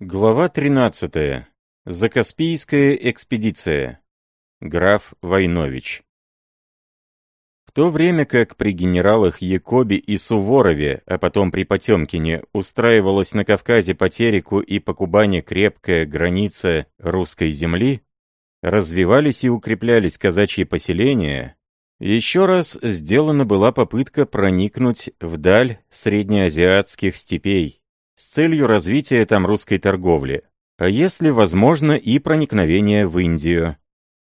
Глава 13. Закаспийская экспедиция. Граф Войнович. В то время как при генералах Якобе и Суворове, а потом при Потемкине, устраивалась на Кавказе по Тереку и по Кубани крепкая граница русской земли, развивались и укреплялись казачьи поселения, еще раз сделана была попытка проникнуть вдаль среднеазиатских степей, с целью развития там русской торговли, а если возможно и проникновение в Индию.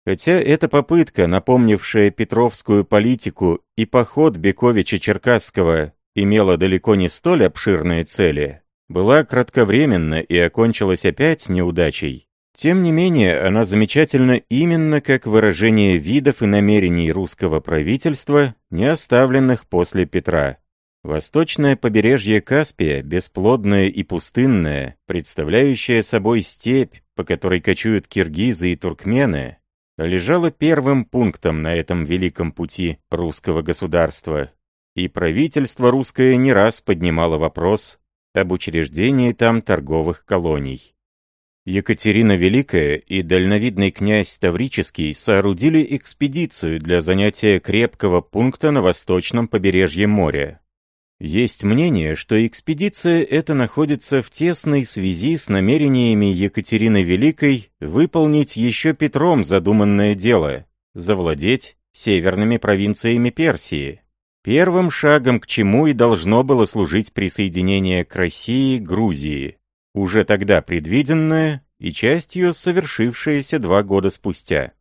Хотя эта попытка, напомнившая петровскую политику и поход Бековича-Черкасского, имела далеко не столь обширные цели, была кратковременна и окончилась опять неудачей. Тем не менее, она замечательна именно как выражение видов и намерений русского правительства, не оставленных после Петра. Восточное побережье Каспия, бесплодное и пустынное, представляющее собой степь, по которой кочуют киргизы и туркмены, лежало первым пунктом на этом великом пути русского государства, и правительство русское не раз поднимало вопрос об учреждении там торговых колоний. Екатерина Великая и дальновидный князь Таврический соорудили экспедицию для занятия крепкого пункта на восточном побережье моря. Есть мнение, что экспедиция эта находится в тесной связи с намерениями Екатерины Великой выполнить еще Петром задуманное дело – завладеть северными провинциями Персии. Первым шагом к чему и должно было служить присоединение к России Грузии, уже тогда предвиденное и частью совершившееся два года спустя.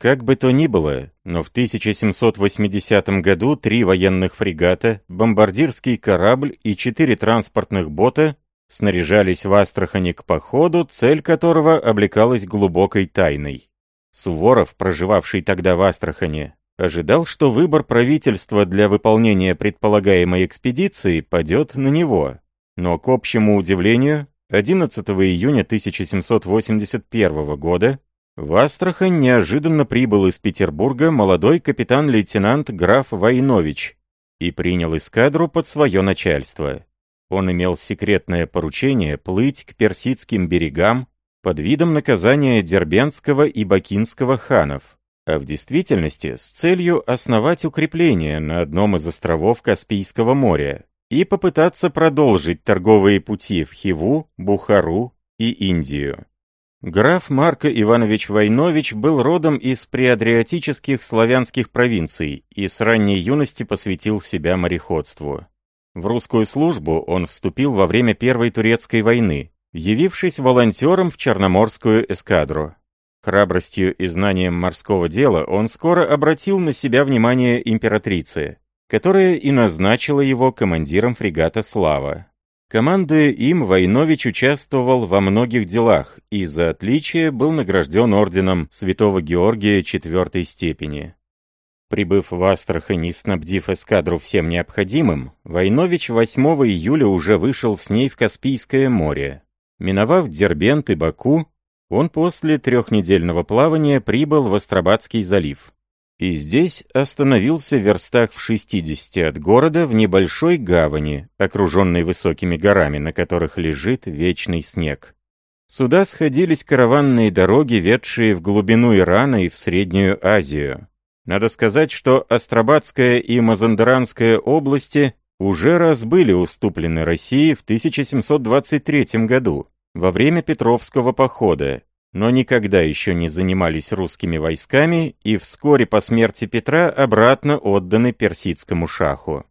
Как бы то ни было, но в 1780 году три военных фрегата, бомбардирский корабль и четыре транспортных бота снаряжались в Астрахани к походу, цель которого облекалась глубокой тайной. Суворов, проживавший тогда в Астрахани, ожидал, что выбор правительства для выполнения предполагаемой экспедиции падет на него. Но, к общему удивлению, 11 июня 1781 года в Астрахань неожиданно прибыл из Петербурга молодой капитан-лейтенант граф Войнович и принял эскадру под свое начальство. Он имел секретное поручение плыть к персидским берегам под видом наказания Дербенского и Бакинского ханов, а в действительности с целью основать укрепление на одном из островов Каспийского моря и попытаться продолжить торговые пути в Хиву, Бухару и Индию. Граф Марко Иванович Войнович был родом из приадриатических славянских провинций и с ранней юности посвятил себя мореходству. В русскую службу он вступил во время Первой Турецкой войны, явившись волонтером в Черноморскую эскадру. Храбростью и знанием морского дела он скоро обратил на себя внимание императрицы, которая и назначила его командиром фрегата «Слава». Командуя им, Войнович участвовал во многих делах и за отличие был награжден орденом Святого Георгия четвертой степени. Прибыв в Астрахань и снабдив эскадру всем необходимым, Войнович 8 июля уже вышел с ней в Каспийское море. Миновав Дербент и Баку, он после трехнедельного плавания прибыл в Астрабадский залив и здесь остановился в верстах в 60 от города в небольшой гавани, окруженной высокими горами, на которых лежит вечный снег. Сюда сходились караванные дороги, ведшие в глубину Ирана и в Среднюю Азию. Надо сказать, что Астрабадская и Мазандаранская области уже раз были уступлены России в 1723 году, во время Петровского похода, но никогда еще не занимались русскими войсками и вскоре по смерти Петра обратно отданы персидскому шаху.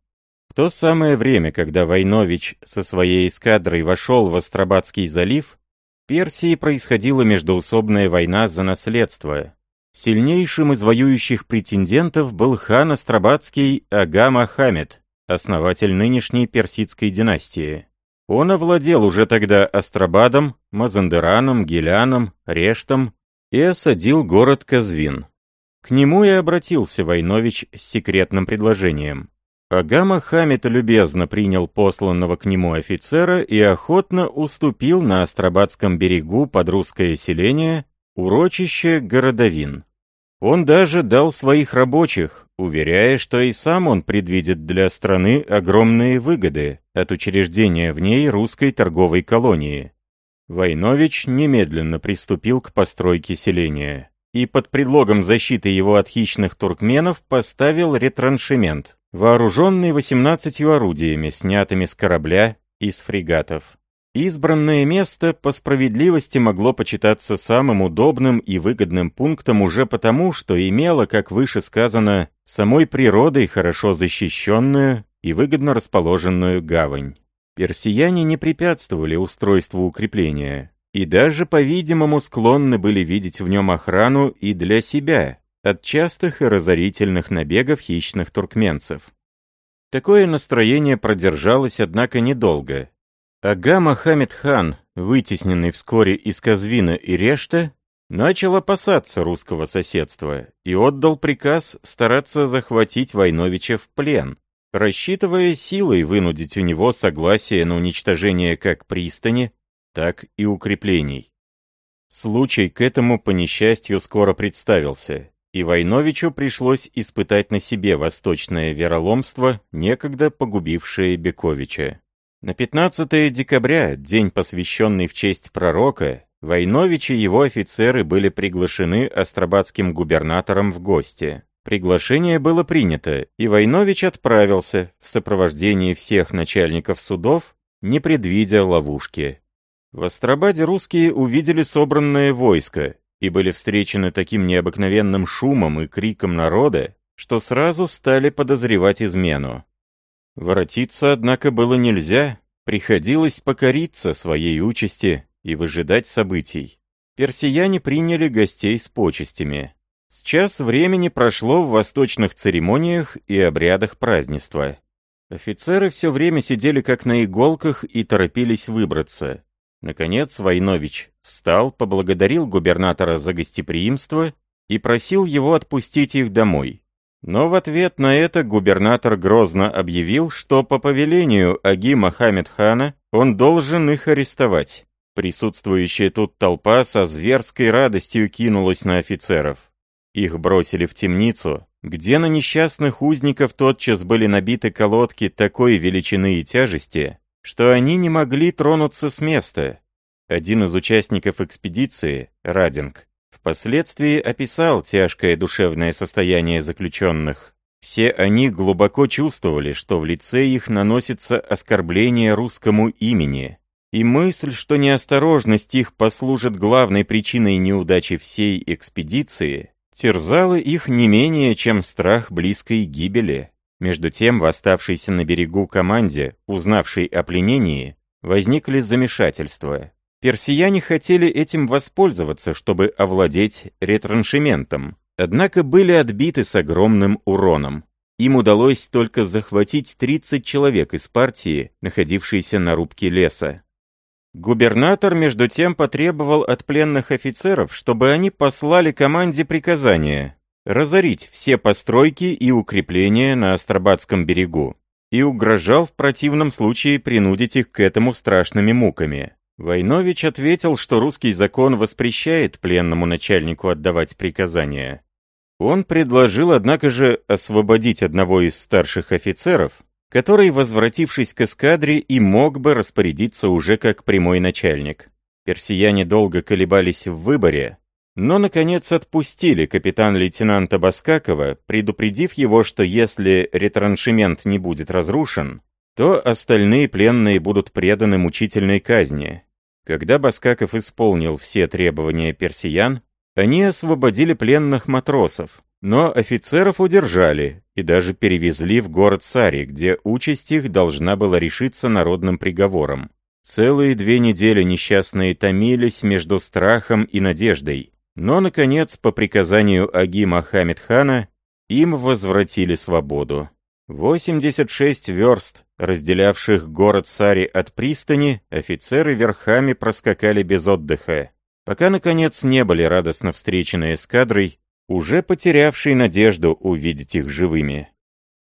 В то самое время, когда Войнович со своей эскадрой вошел в Астрабадский залив, в Персии происходила междоусобная война за наследство. Сильнейшим из воюющих претендентов был хан Астрабадский Ага Мохаммед, основатель нынешней персидской династии. Он овладел уже тогда Астрабадом, Мазандераном, Геляном, Рештом и осадил город Казвин. К нему и обратился Войнович с секретным предложением. Агама Хамид любезно принял посланного к нему офицера и охотно уступил на Астрабадском берегу под русское селение урочище Городовин. Он даже дал своих рабочих, уверяя, что и сам он предвидит для страны огромные выгоды от учреждения в ней русской торговой колонии. Войнович немедленно приступил к постройке селения и под предлогом защиты его от хищных туркменов поставил ретраншемент, вооруженный 18 орудиями, снятыми с корабля и с фрегатов. Избранное место по справедливости могло почитаться самым удобным и выгодным пунктом уже потому, что имело, как выше сказано, самой природой хорошо защищенную и выгодно расположенную гавань. Персияне не препятствовали устройству укрепления, и даже, по-видимому, склонны были видеть в нем охрану и для себя от частых и разорительных набегов хищных туркменцев. Такое настроение продержалось, однако, недолго. Ага Мохаммед хан, вытесненный вскоре из Казвина и Решта, начал опасаться русского соседства и отдал приказ стараться захватить Войновича в плен, рассчитывая силой вынудить у него согласие на уничтожение как пристани, так и укреплений. Случай к этому, по несчастью, скоро представился, и Войновичу пришлось испытать на себе восточное вероломство, некогда погубившее Бековича. На 15 декабря, день, посвященный в честь пророка, Войнович и его офицеры были приглашены астрабадским губернатором в гости. Приглашение было принято, и Войнович отправился в сопровождении всех начальников судов, не предвидя ловушки. В Астрабаде русские увидели собранное войско и были встречены таким необыкновенным шумом и криком народа, что сразу стали подозревать измену. Воротиться, однако, было нельзя, приходилось покориться своей участи и выжидать событий. Персияне приняли гостей с почестями. С час времени прошло в восточных церемониях и обрядах празднества. Офицеры все время сидели как на иголках и торопились выбраться. Наконец Войнович встал, поблагодарил губернатора за гостеприимство и просил его отпустить их домой. Но в ответ на это губернатор грозно объявил, что по повелению Аги Мохаммед хана он должен их арестовать. Присутствующая тут толпа со зверской радостью кинулась на офицеров. Их бросили в темницу, где на несчастных узников тотчас были набиты колодки такой величины и тяжести, что они не могли тронуться с места. Один из участников экспедиции, Радинг, впоследствии описал тяжкое душевное состояние заключенных. Все они глубоко чувствовали, что в лице их наносится оскорбление русскому имени, и мысль, что неосторожность их послужит главной причиной неудачи всей экспедиции, терзало их не менее, чем страх близкой гибели. Между тем, в оставшейся на берегу команде, узнавшей о пленении, возникли замешательства. Персияне хотели этим воспользоваться, чтобы овладеть ретраншементом, однако были отбиты с огромным уроном. Им удалось только захватить 30 человек из партии, находившейся на рубке леса. Губернатор, между тем, потребовал от пленных офицеров, чтобы они послали команде приказание разорить все постройки и укрепления на Астрабадском берегу и угрожал в противном случае принудить их к этому страшными муками. Войнович ответил, что русский закон воспрещает пленному начальнику отдавать приказания. Он предложил, однако же, освободить одного из старших офицеров, который, возвратившись к эскадре, и мог бы распорядиться уже как прямой начальник. Персияне долго колебались в выборе, но, наконец, отпустили капитан-лейтенанта Баскакова, предупредив его, что если ретраншемент не будет разрушен, то остальные пленные будут преданы мучительной казни. Когда Баскаков исполнил все требования персиян, они освободили пленных матросов, но офицеров удержали и даже перевезли в город Сари, где участь их должна была решиться народным приговором. Целые две недели несчастные томились между страхом и надеждой, но, наконец, по приказанию Аги Мохаммед хана, им возвратили свободу. 86 верст, разделявших город Сари от пристани, офицеры верхами проскакали без отдыха, пока, наконец, не были радостно встречены эскадрой, уже потерявший надежду увидеть их живыми.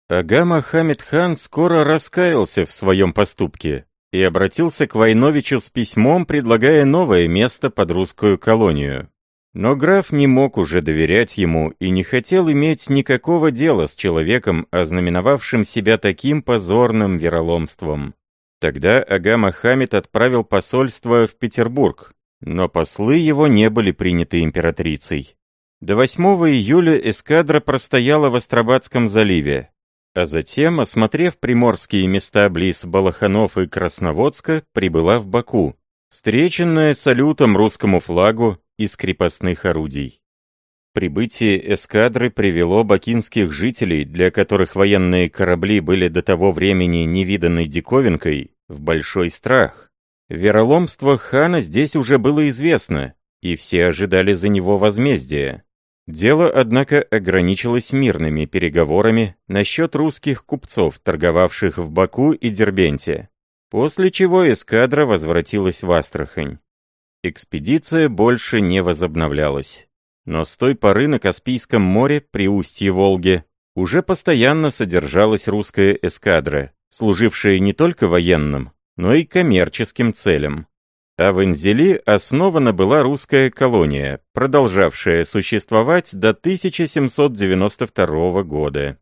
Ага Мохаммед хан скоро раскаялся в своем поступке и обратился к Войновичу с письмом, предлагая новое место под русскую колонию. Но граф не мог уже доверять ему и не хотел иметь никакого дела с человеком, ознаменовавшим себя таким позорным вероломством. Тогда Ага Мохаммед отправил посольство в Петербург, но послы его не были приняты императрицей. До 8 июля эскадра простояла в Астрабадском заливе, а затем, осмотрев приморские места близ Балаханов и Красноводска, прибыла в Баку, встреченная салютом русскому флагу из крепостных орудий. Прибытие эскадры привело бакинских жителей, для которых военные корабли были до того времени невиданной диковинкой, в большой страх. Вероломство хана здесь уже было известно, и все ожидали за него возмездия. Дело, однако, ограничилось мирными переговорами насчет русских купцов, торговавших в Баку и Дербенте, после чего эскадра возвратилась в Астрахань. Экспедиция больше не возобновлялась. Но с той поры на Каспийском море, при устье Волги, уже постоянно содержалась русская эскадра, служившая не только военным, но и коммерческим целям. А в Энзели основана была русская колония, продолжавшая существовать до 1792 года.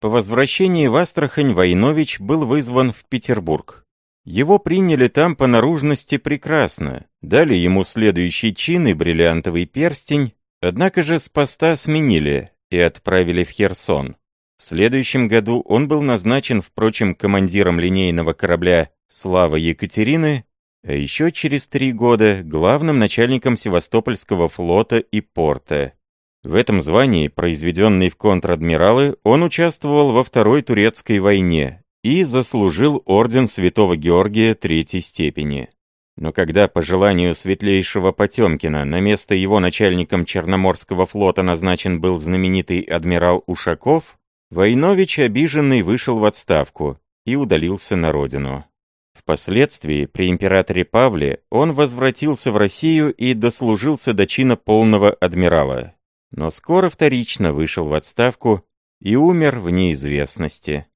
По возвращении в Астрахань Войнович был вызван в Петербург. Его приняли там по наружности прекрасно, дали ему следующий чин и бриллиантовый перстень, однако же с поста сменили и отправили в Херсон. В следующем году он был назначен, впрочем, командиром линейного корабля «Слава Екатерины», а еще через три года главным начальником Севастопольского флота и порта. В этом звании, произведенный в контр-адмиралы, он участвовал во Второй Турецкой войне и заслужил орден Святого Георгия Третьей степени. Но когда по желанию светлейшего Потемкина на место его начальником Черноморского флота назначен был знаменитый адмирал Ушаков, Войнович обиженный вышел в отставку и удалился на родину. Впоследствии, при императоре Павле, он возвратился в Россию и дослужился до чина полного адмирала. Но скоро вторично вышел в отставку и умер в неизвестности.